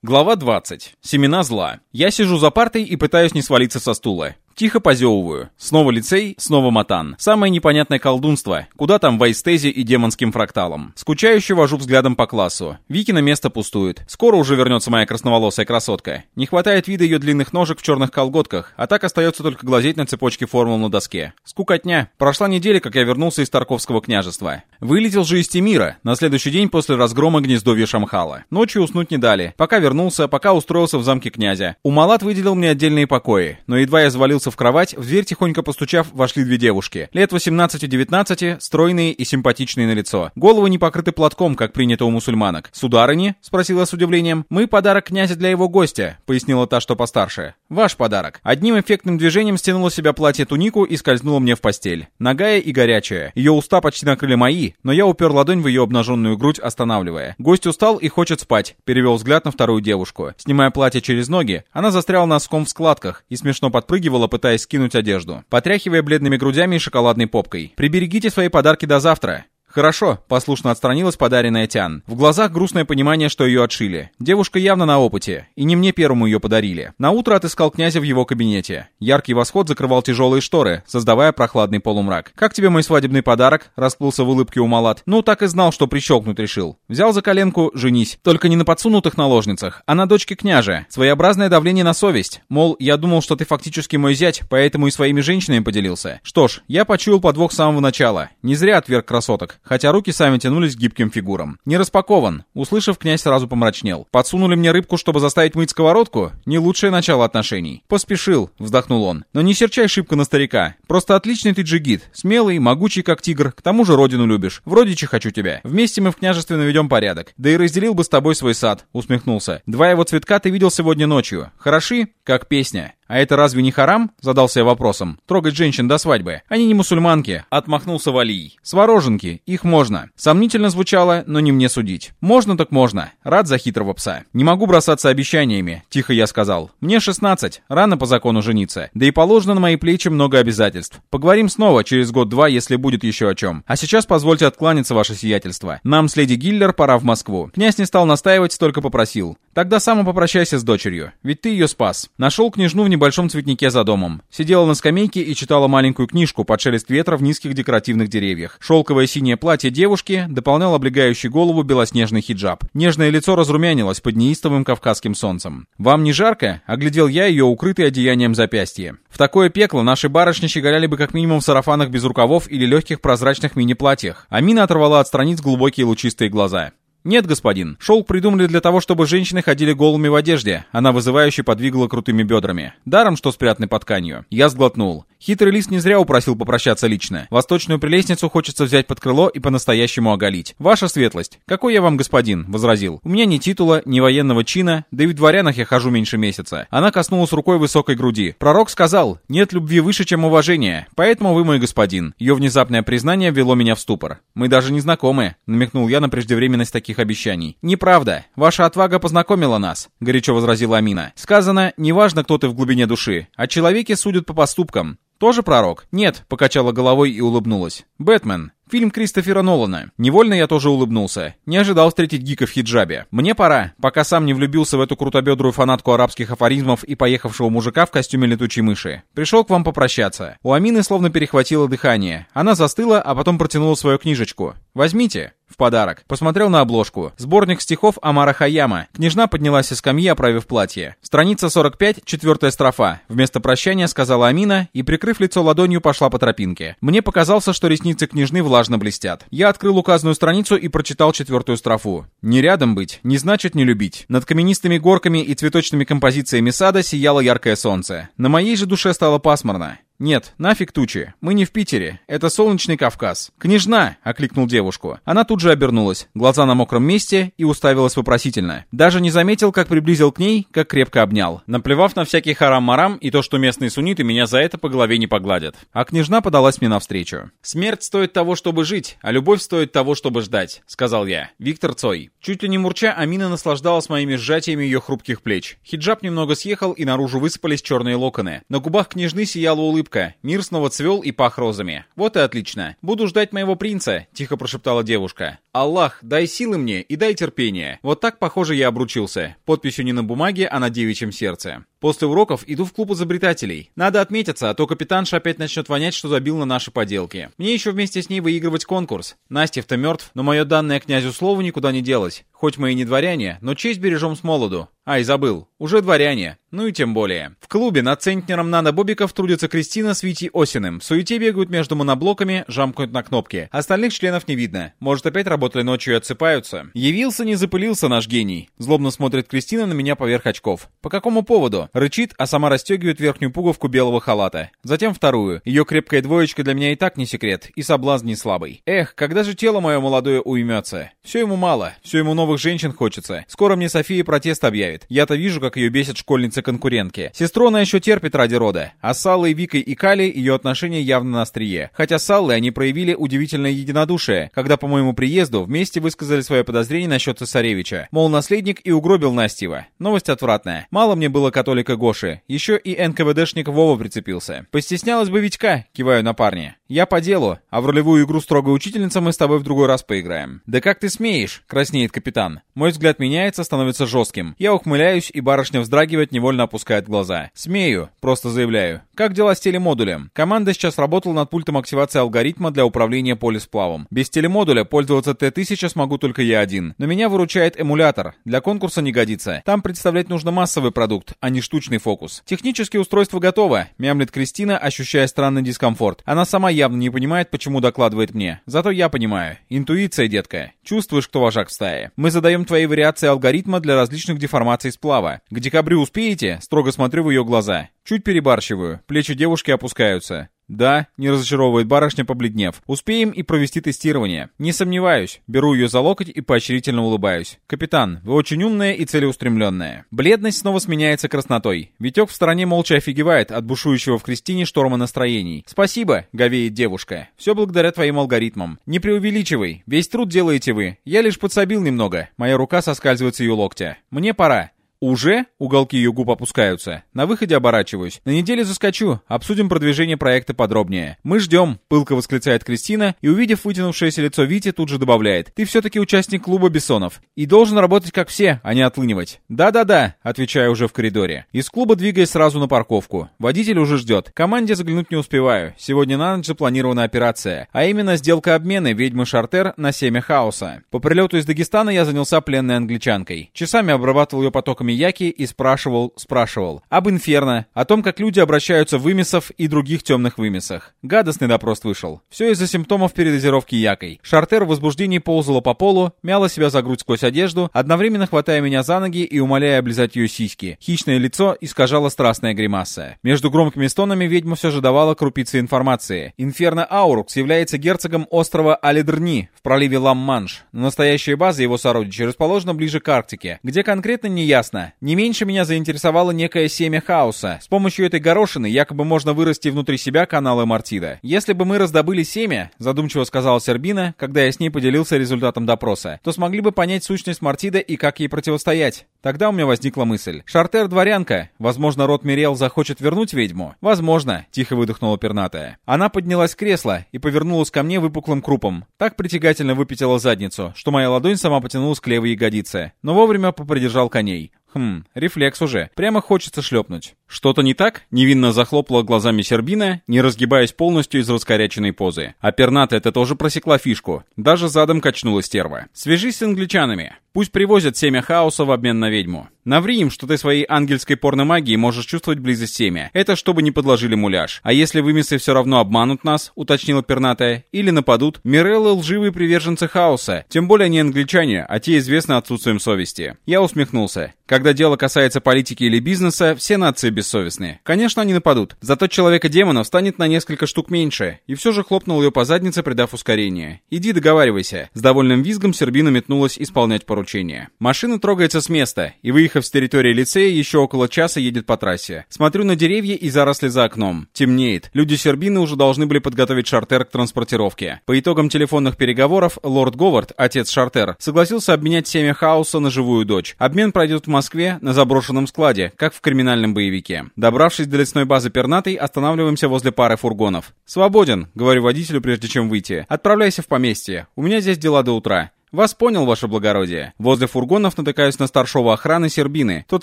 Глава 20. Семена зла. Я сижу за партой и пытаюсь не свалиться со стула. Тихо позевываю. Снова лицей, снова матан. Самое непонятное колдунство. Куда там в айстезе и демонским фракталом? Скучающе вожу взглядом по классу. Вики на место пустует. Скоро уже вернется моя красноволосая красотка. Не хватает вида ее длинных ножек в черных колготках, а так остается только глазеть на цепочке формул на доске. Скукотня. Прошла неделя, как я вернулся из Тарковского княжества. Вылетел же из Тимира, на следующий день после разгрома гнездовья Шамхала. Ночью уснуть не дали. Пока вернулся, пока устроился в замке князя. Умалат выделил мне отдельные покои, но едва я завалился в кровать, в дверь тихонько постучав, вошли две девушки. Лет 18-19, стройные и симпатичные на лицо. Головы не покрыты платком, как принято у мусульманок. «Сударыни?» — спросила с удивлением. «Мы подарок князя для его гостя», — пояснила та, что постарше. «Ваш подарок». Одним эффектным движением стянула себя платье-тунику и скользнула мне в постель. Нагая и горячая. Ее уста почти накрыли мои, но я упер ладонь в ее обнаженную грудь, останавливая. Гость устал и хочет спать. Перевел взгляд на вторую девушку. Снимая платье через ноги, она застряла носком в складках и смешно подпрыгивала, пытаясь скинуть одежду, потряхивая бледными грудями и шоколадной попкой. «Приберегите свои подарки до завтра. «Хорошо», — послушно отстранилась подаренная Тян. В глазах грустное понимание, что ее отшили. Девушка явно на опыте, и не мне первому ее подарили. На утро отыскал князя в его кабинете. Яркий восход закрывал тяжелые шторы, создавая прохладный полумрак. «Как тебе мой свадебный подарок?» — расплылся в улыбке у Малат. «Ну, так и знал, что прищелкнуть решил. Взял за коленку, женись. Только не на подсунутых наложницах, а на дочке княжа. Своеобразное давление на совесть. Мол, я думал, что ты фактически мой зять, поэтому и своими женщинами поделился. Что ж, я почуял подвох с самого начала. Не зря отверг красоток хотя руки сами тянулись к гибким фигурам. «Не распакован», — услышав, князь сразу помрачнел. «Подсунули мне рыбку, чтобы заставить мыть сковородку? Не лучшее начало отношений». «Поспешил», — вздохнул он. «Но не серчай шибко на старика. Просто отличный ты джигит. Смелый, могучий, как тигр. К тому же родину любишь. В родичи хочу тебя. Вместе мы в княжестве наведем порядок. Да и разделил бы с тобой свой сад», — усмехнулся. «Два его цветка ты видел сегодня ночью. Хороши, как песня». «А это разве не харам?» — задался я вопросом. «Трогать женщин до свадьбы. Они не мусульманки», — отмахнулся Валий. «Свороженки. Их можно». Сомнительно звучало, но не мне судить. «Можно так можно. Рад за хитрого пса. Не могу бросаться обещаниями», — тихо я сказал. «Мне 16. Рано по закону жениться. Да и положено на мои плечи много обязательств. Поговорим снова через год-два, если будет еще о чем. А сейчас позвольте откланяться, ваше сиятельство. Нам с леди Гиллер пора в Москву». Князь не стал настаивать, только попросил. «Тогда сам попрощайся с дочерью. Ведь ты ее спас. Нашел княжну в небольшом цветнике за домом. Сидела на скамейке и читала маленькую книжку под шелест ветра в низких декоративных деревьях. Шелковое синее платье девушки дополнял облегающий голову белоснежный хиджаб. Нежное лицо разрумянилось под неистовым кавказским солнцем. «Вам не жарко?» — оглядел я ее укрытое одеянием запястье. В такое пекло наши барышни щеголяли бы как минимум в сарафанах без рукавов или легких прозрачных мини-платьях. Амина оторвала от страниц глубокие лучистые глаза. «Нет, господин. Шелк придумали для того, чтобы женщины ходили голыми в одежде». Она вызывающе подвигала крутыми бедрами. Даром, что спрятаны под тканью. Я сглотнул. Хитрый лис не зря упросил попрощаться лично. Восточную прелестницу хочется взять под крыло и по-настоящему оголить. «Ваша светлость, какой я вам господин?» — возразил. «У меня ни титула, ни военного чина, да и в дворянах я хожу меньше месяца». Она коснулась рукой высокой груди. Пророк сказал, «Нет любви выше, чем уважение, поэтому вы мой господин». Ее внезапное признание ввело меня в ступор. «Мы даже не знакомы», — намекнул я на преждевременность таких обещаний. «Неправда. Ваша отвага познакомила нас», — горячо возразила Амина. «Сказано, неважно, кто ты в глубине души, а человеке судят по поступкам. «Тоже пророк?» «Нет», — покачала головой и улыбнулась. «Бэтмен. Фильм Кристофера Нолана. Невольно я тоже улыбнулся. Не ожидал встретить гика в хиджабе. Мне пора, пока сам не влюбился в эту крутобедрую фанатку арабских афоризмов и поехавшего мужика в костюме летучей мыши. Пришел к вам попрощаться. У Амины словно перехватило дыхание. Она застыла, а потом протянула свою книжечку. «Возьмите» подарок. Посмотрел на обложку. Сборник стихов Амара Хаяма. Княжна поднялась из скамьи, оправив платье. Страница 45, четвертая строфа. Вместо прощания сказала Амина и, прикрыв лицо ладонью, пошла по тропинке. Мне показалось, что ресницы княжны влажно блестят. Я открыл указанную страницу и прочитал четвертую строфу. «Не рядом быть, не значит не любить». Над каменистыми горками и цветочными композициями сада сияло яркое солнце. На моей же душе стало пасмурно. «Нет, нафиг тучи. Мы не в Питере. Это солнечный Кавказ». «Княжна!» — окликнул девушку. Она тут же обернулась, глаза на мокром месте и уставилась вопросительно. Даже не заметил, как приблизил к ней, как крепко обнял. Наплевав на всякий харам-марам и то, что местные сунниты меня за это по голове не погладят. А княжна подалась мне навстречу. «Смерть стоит того, чтобы жить, а любовь стоит того, чтобы ждать», — сказал я. Виктор Цой. Чуть ли не мурча, Амина наслаждалась моими сжатиями ее хрупких плеч. Хиджаб немного съехал, и наружу высыпались черные локоны. На губах княжны сияла улыбка улыбка. Мир снова цвел и пах розами. Вот и отлично. Буду ждать моего принца, тихо прошептала девушка. Аллах, дай силы мне и дай терпения. Вот так, похоже, я обручился. Подписью не на бумаге, а на девичьем сердце. После уроков иду в клуб изобретателей. Надо отметиться, а то капитанша опять начнет вонять, что забил на наши поделки. Мне еще вместе с ней выигрывать конкурс. Настев-то мертв, но мое данное князю слову никуда не делось. Хоть мы и не дворяне, но честь бережем с молоду. Ай, забыл. Уже дворяне. Ну и тем более. В клубе над центнером нано-бобиков трудится Кристина с Витей Осиным. В суете бегают между моноблоками, жамкают на кнопки. Остальных членов не видно. Может, опять работали ночью и отсыпаются. Явился, не запылился наш гений. Злобно смотрит Кристина на меня поверх очков. По какому поводу? Рычит, а сама расстегивает верхнюю пуговку белого халата. Затем вторую. Ее крепкая двоечка для меня и так не секрет. И соблазн не слабый. Эх, когда же тело мое молодое уймется? Все ему мало. Все ему новых женщин хочется. Скоро мне София протест объявит. Я-то вижу, как ее бесит школьницы-конкурентки. Сестру она еще терпит ради рода. А с Аллой, Викой и Кали ее отношения явно на острие. Хотя с Аллой они проявили удивительное единодушие, когда по моему приезду вместе высказали свое подозрение насчет цесаревича. Мол, наследник и угробил Настева. Новость отвратная. Мало мне было католика Гоши. Еще и НКВДшник Вова прицепился. Постеснялась бы Витька, киваю на парня. Я по делу, а в ролевую игру строгая учительница мы с тобой в другой раз поиграем. Да как ты смеешь, краснеет капитан. Мой взгляд меняется, становится жестким. Я ухмыляюсь, и барышня вздрагивает, невольно опускает глаза. Смею, просто заявляю. Как дела с телемодулем? Команда сейчас работала над пультом активации алгоритма для управления полисплавом. Без телемодуля пользоваться Т-1000 смогу только я один. Но меня выручает эмулятор. Для конкурса не годится. Там представлять нужно массовый продукт, а не штучный фокус. Технически устройство готово, мямлит Кристина, ощущая странный дискомфорт. Она сама явно не понимает, почему докладывает мне. Зато я понимаю. Интуиция, детка. Чувствуешь, кто вожак в стае. Мы задаем твои вариации алгоритма для различных деформаций сплава. К декабрю успеете? Строго смотрю в ее глаза. Чуть перебарщиваю. Плечи девушки опускаются. «Да», — не разочаровывает барышня, побледнев. «Успеем и провести тестирование». «Не сомневаюсь». Беру ее за локоть и поощрительно улыбаюсь. «Капитан, вы очень умная и целеустремленная». Бледность снова сменяется краснотой. Витек в стороне молча офигевает от бушующего в Кристине шторма настроений. «Спасибо», — говеет девушка. «Все благодаря твоим алгоритмам. Не преувеличивай. Весь труд делаете вы. Я лишь подсобил немного». Моя рука соскальзывает с ее локтя. «Мне пора. «Уже?» — уголки ее губ опускаются. На выходе оборачиваюсь. «На неделе заскочу. Обсудим продвижение проекта подробнее». «Мы ждем», — пылко восклицает Кристина, и, увидев вытянувшееся лицо Вити, тут же добавляет. «Ты все-таки участник клуба Бессонов. И должен работать как все, а не отлынивать». «Да-да-да», — отвечаю уже в коридоре. Из клуба двигаясь сразу на парковку. Водитель уже ждет. Команде заглянуть не успеваю. Сегодня на ночь запланирована операция. А именно сделка обмена ведьмы Шартер на семя хаоса. По прилету из Дагестана я занялся пленной англичанкой. Часами обрабатывал ее потоками Мияки и спрашивал, спрашивал. Об Инферно, о том, как люди обращаются в вымесов и других темных вымесах. Гадостный допрос вышел. Все из-за симптомов передозировки якой. Шартер в возбуждении ползала по полу, мяла себя за грудь сквозь одежду, одновременно хватая меня за ноги и умоляя облизать ее сиськи. Хищное лицо искажало страстная гримаса. Между громкими стонами ведьма все же давала крупицы информации. Инферно Аурукс является герцогом острова Алидрни в проливе Ла-Манш. Настоящая база его сородичей расположена ближе к Арктике, где конкретно не ясно, Интересно, не меньше меня заинтересовало некое семя хаоса. С помощью этой горошины якобы можно вырасти внутри себя каналы Мартида. Если бы мы раздобыли семя, задумчиво сказала Сербина, когда я с ней поделился результатом допроса, то смогли бы понять сущность Мартида и как ей противостоять. Тогда у меня возникла мысль. Шартер дворянка. Возможно, род Мирел захочет вернуть ведьму? Возможно, тихо выдохнула пернатая. Она поднялась с кресла и повернулась ко мне выпуклым крупом. Так притягательно выпятила задницу, что моя ладонь сама потянулась к левой ягодице. Но вовремя попридержал коней. Хм, рефлекс уже. Прямо хочется шлепнуть. Что-то не так? Невинно захлопала глазами Сербина, не разгибаясь полностью из раскоряченной позы. А перната это тоже просекла фишку. Даже задом качнула стерва. Свяжись с англичанами. Пусть привозят семя хаоса в обмен на ведьму. Наври им, что ты своей ангельской порномагией можешь чувствовать близость семя. Это чтобы не подложили муляж. А если вымесы все равно обманут нас, уточнила пернатая, или нападут, Миреллы лживые приверженцы хаоса. Тем более не англичане, а те известны отсутствием совести. Я усмехнулся. Когда дело касается политики или бизнеса, все нации бессовестные. Конечно, они нападут. Зато человека-демонов станет на несколько штук меньше. И все же хлопнул ее по заднице, придав ускорение. «Иди договаривайся». С довольным визгом Сербина метнулась исполнять поручение. Машина трогается с места, и, выехав с территории лицея, еще около часа едет по трассе. Смотрю на деревья и заросли за окном. Темнеет. Люди Сербины уже должны были подготовить Шартер к транспортировке. По итогам телефонных переговоров, лорд Говард, отец Шартер, согласился обменять семя хаоса на живую дочь. Обмен пройдет в Москве на заброшенном складе, как в криминальном боевике. Реке. Добравшись до лесной базы Пернатой, останавливаемся возле пары фургонов. «Свободен», — говорю водителю, прежде чем выйти. «Отправляйся в поместье. У меня здесь дела до утра». «Вас понял, ваше благородие». Возле фургонов натыкаюсь на старшего охраны Сербины, тот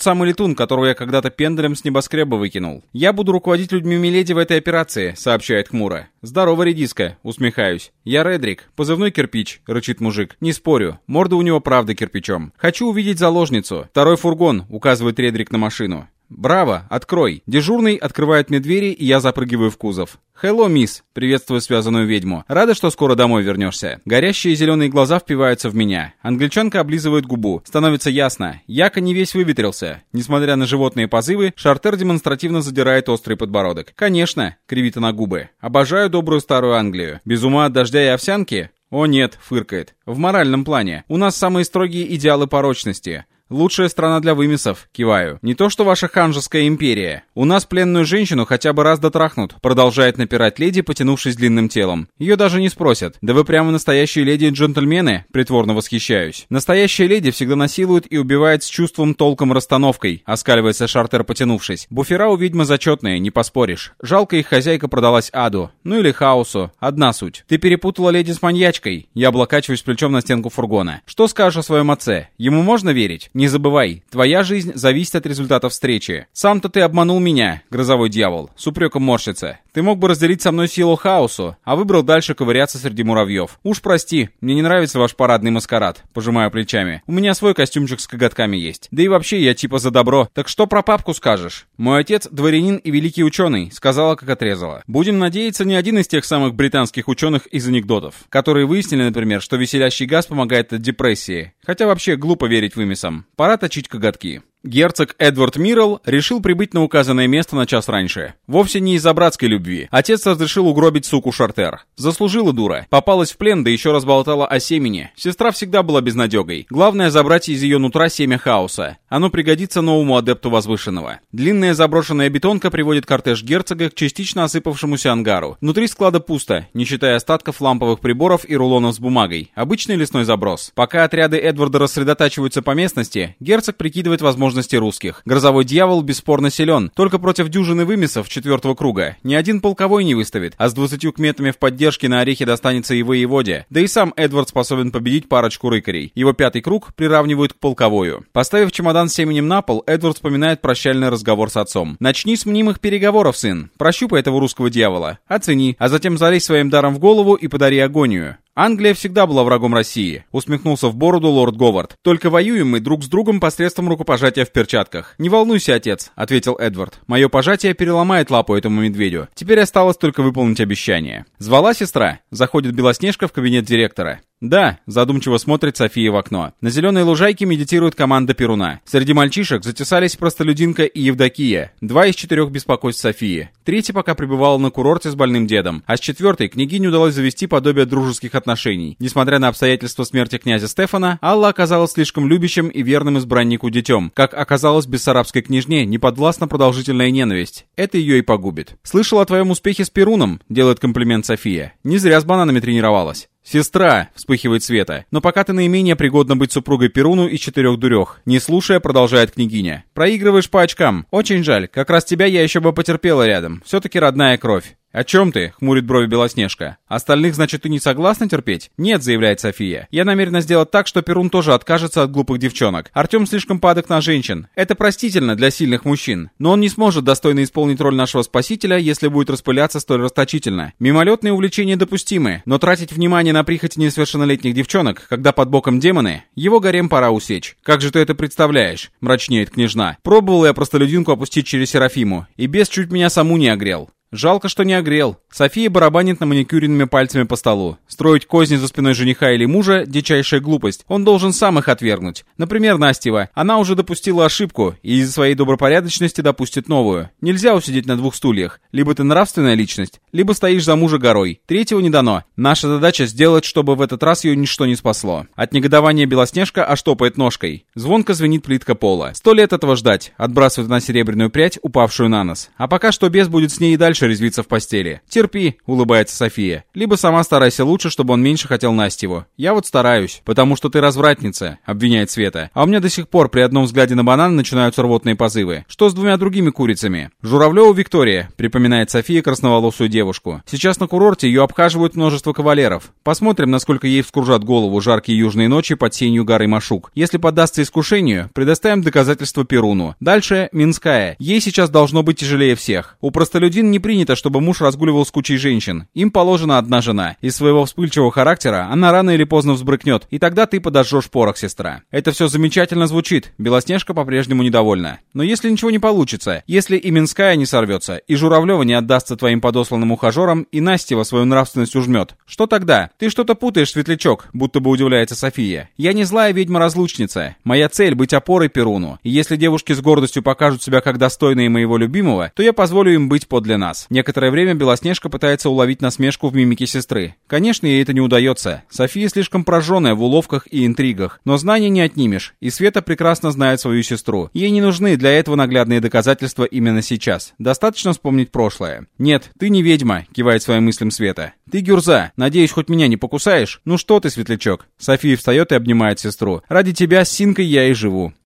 самый летун, которого я когда-то пенделем с небоскреба выкинул. «Я буду руководить людьми Миледи в этой операции», — сообщает хмуро. «Здорово, редиска», — усмехаюсь. «Я Редрик, позывной кирпич», — рычит мужик. «Не спорю, морда у него правда кирпичом. Хочу увидеть заложницу. Второй фургон», — указывает Редрик на машину. «Браво! Открой!» Дежурный открывает мне двери, и я запрыгиваю в кузов. «Хелло, мисс!» — приветствую связанную ведьму. «Рада, что скоро домой вернешься». Горящие зеленые глаза впиваются в меня. Англичанка облизывает губу. Становится ясно. Яко не весь выветрился. Несмотря на животные позывы, Шартер демонстративно задирает острый подбородок. «Конечно!» — кривит она губы. «Обожаю добрую старую Англию. Без ума от дождя и овсянки?» «О нет», — фыркает. «В моральном плане. У нас самые строгие идеалы порочности. Лучшая страна для вымесов, киваю. Не то что ваша ханжеская империя. У нас пленную женщину хотя бы раз дотрахнут, продолжает напирать леди, потянувшись длинным телом. Ее даже не спросят. Да вы прямо настоящие леди и джентльмены, притворно восхищаюсь. Настоящая леди всегда насилует и убивает с чувством, толком, расстановкой, оскаливается Шартер, потянувшись. Буфера у ведьмы зачетные, не поспоришь. Жалко их хозяйка продалась аду. Ну или хаосу. Одна суть. Ты перепутала леди с маньячкой. Я облокачиваюсь плечом на стенку фургона. Что скажешь о своем отце? Ему можно верить? Не забывай, твоя жизнь зависит от результатов встречи. Сам-то ты обманул меня, грозовой дьявол, с упреком морщится. Ты мог бы разделить со мной силу хаосу, а выбрал дальше ковыряться среди муравьев. Уж прости, мне не нравится ваш парадный маскарад, пожимаю плечами. У меня свой костюмчик с коготками есть. Да и вообще, я типа за добро. Так что про папку скажешь? Мой отец дворянин и великий ученый, сказала, как отрезала. Будем надеяться, не один из тех самых британских ученых из анекдотов, которые выяснили, например, что веселящий газ помогает от депрессии. Хотя вообще глупо верить вымесам. Пора точить коготки. Герцог Эдвард Миррелл решил прибыть на указанное место на час раньше. Вовсе не из-за братской любви. Отец разрешил угробить суку Шартер. Заслужила дура. Попалась в плен, да еще разболтала о семени. Сестра всегда была безнадегой. Главное забрать из ее нутра семя хаоса. Оно пригодится новому адепту возвышенного. Длинная заброшенная бетонка приводит кортеж герцога к частично осыпавшемуся ангару. Внутри склада пусто, не считая остатков ламповых приборов и рулонов с бумагой. Обычный лесной заброс. Пока отряды Эдварда рассредотачиваются по местности, герцог прикидывает возможность возможности русских. Грозовой дьявол бесспорно силен. Только против дюжины вымесов четвертого круга ни один полковой не выставит, а с двадцатью кметами в поддержке на орехе достанется и воеводе. Да и сам Эдвард способен победить парочку рыкарей. Его пятый круг приравнивают к полковою. Поставив чемодан с семенем на пол, Эдвард вспоминает прощальный разговор с отцом. «Начни с мнимых переговоров, сын. Прощупай этого русского дьявола. Оцени, а затем залезь своим даром в голову и подари агонию. Англия всегда была врагом России, усмехнулся в бороду лорд Говард. Только воюем мы друг с другом посредством рукопожатия в перчатках. Не волнуйся, отец, ответил Эдвард. Мое пожатие переломает лапу этому медведю. Теперь осталось только выполнить обещание. Звала сестра. Заходит Белоснежка в кабинет директора. «Да», — задумчиво смотрит София в окно. На зеленой лужайке медитирует команда Перуна. Среди мальчишек затесались простолюдинка и Евдокия. Два из четырех беспокойств Софии. Третий пока пребывал на курорте с больным дедом. А с четвертой княгине удалось завести подобие дружеских отношений. Несмотря на обстоятельства смерти князя Стефана, Алла оказалась слишком любящим и верным избраннику детем. Как оказалось, бессарабской княжне не подвластна продолжительная ненависть. Это ее и погубит. «Слышал о твоем успехе с Перуном», — делает комплимент София. «Не зря с бананами тренировалась». «Сестра!» — вспыхивает Света. «Но пока ты наименее пригодна быть супругой Перуну и четырех дурех». Не слушая, продолжает княгиня. «Проигрываешь по очкам. Очень жаль. Как раз тебя я еще бы потерпела рядом. Все-таки родная кровь». «О чем ты?» — хмурит брови Белоснежка. «Остальных, значит, ты не согласна терпеть?» «Нет», — заявляет София. «Я намерена сделать так, что Перун тоже откажется от глупых девчонок. Артем слишком падок на женщин. Это простительно для сильных мужчин. Но он не сможет достойно исполнить роль нашего спасителя, если будет распыляться столь расточительно. Мимолетные увлечения допустимы, но тратить внимание на прихоти несовершеннолетних девчонок, когда под боком демоны, его гарем пора усечь. Как же ты это представляешь?» — мрачнеет княжна. «Пробовал я простолюдинку опустить через Серафиму, и без чуть меня саму не огрел. Жалко, что не огрел. София барабанит на маникюренными пальцами по столу. Строить козни за спиной жениха или мужа – дичайшая глупость. Он должен сам их отвергнуть. Например, Настева. Она уже допустила ошибку и из-за своей добропорядочности допустит новую. Нельзя усидеть на двух стульях. Либо ты нравственная личность, либо стоишь за мужа горой. Третьего не дано. Наша задача сделать, чтобы в этот раз ее ничто не спасло. От негодования Белоснежка оштопает ножкой. Звонко звенит плитка пола. Сто лет этого ждать. Отбрасывает на серебряную прядь, упавшую на нос. А пока что бес будет с ней и дальше дальше резвиться в постели. Терпи, улыбается София. Либо сама старайся лучше, чтобы он меньше хотел Настеву. Я вот стараюсь, потому что ты развратница, обвиняет Света. А у меня до сих пор при одном взгляде на банан начинаются рвотные позывы. Что с двумя другими курицами? Журавлева Виктория, припоминает София красноволосую девушку. Сейчас на курорте ее обхаживают множество кавалеров. Посмотрим, насколько ей вскружат голову жаркие южные ночи под сенью горы Машук. Если поддастся искушению, предоставим доказательства Перуну. Дальше Минская. Ей сейчас должно быть тяжелее всех. У простолюдин не принято, чтобы муж разгуливал с кучей женщин. Им положена одна жена. Из своего вспыльчивого характера она рано или поздно взбрыкнет, и тогда ты подожжешь порох, сестра. Это все замечательно звучит. Белоснежка по-прежнему недовольна. Но если ничего не получится, если и Минская не сорвется, и Журавлева не отдастся твоим подосланным ухажерам, и Настева свою нравственность ужмет, что тогда? Ты что-то путаешь, светлячок, будто бы удивляется София. Я не злая ведьма-разлучница. Моя цель — быть опорой Перуну. И если девушки с гордостью покажут себя как достойные моего любимого, то я позволю им быть подле нас. Некоторое время Белоснежка пытается уловить насмешку в мимике сестры. Конечно, ей это не удается. София слишком прожженная в уловках и интригах. Но знаний не отнимешь. И Света прекрасно знает свою сестру. Ей не нужны для этого наглядные доказательства именно сейчас. Достаточно вспомнить прошлое. «Нет, ты не ведьма», — кивает своим мыслям Света. «Ты гюрза. Надеюсь, хоть меня не покусаешь? Ну что ты, светлячок?» София встает и обнимает сестру. «Ради тебя с Синкой я и живу».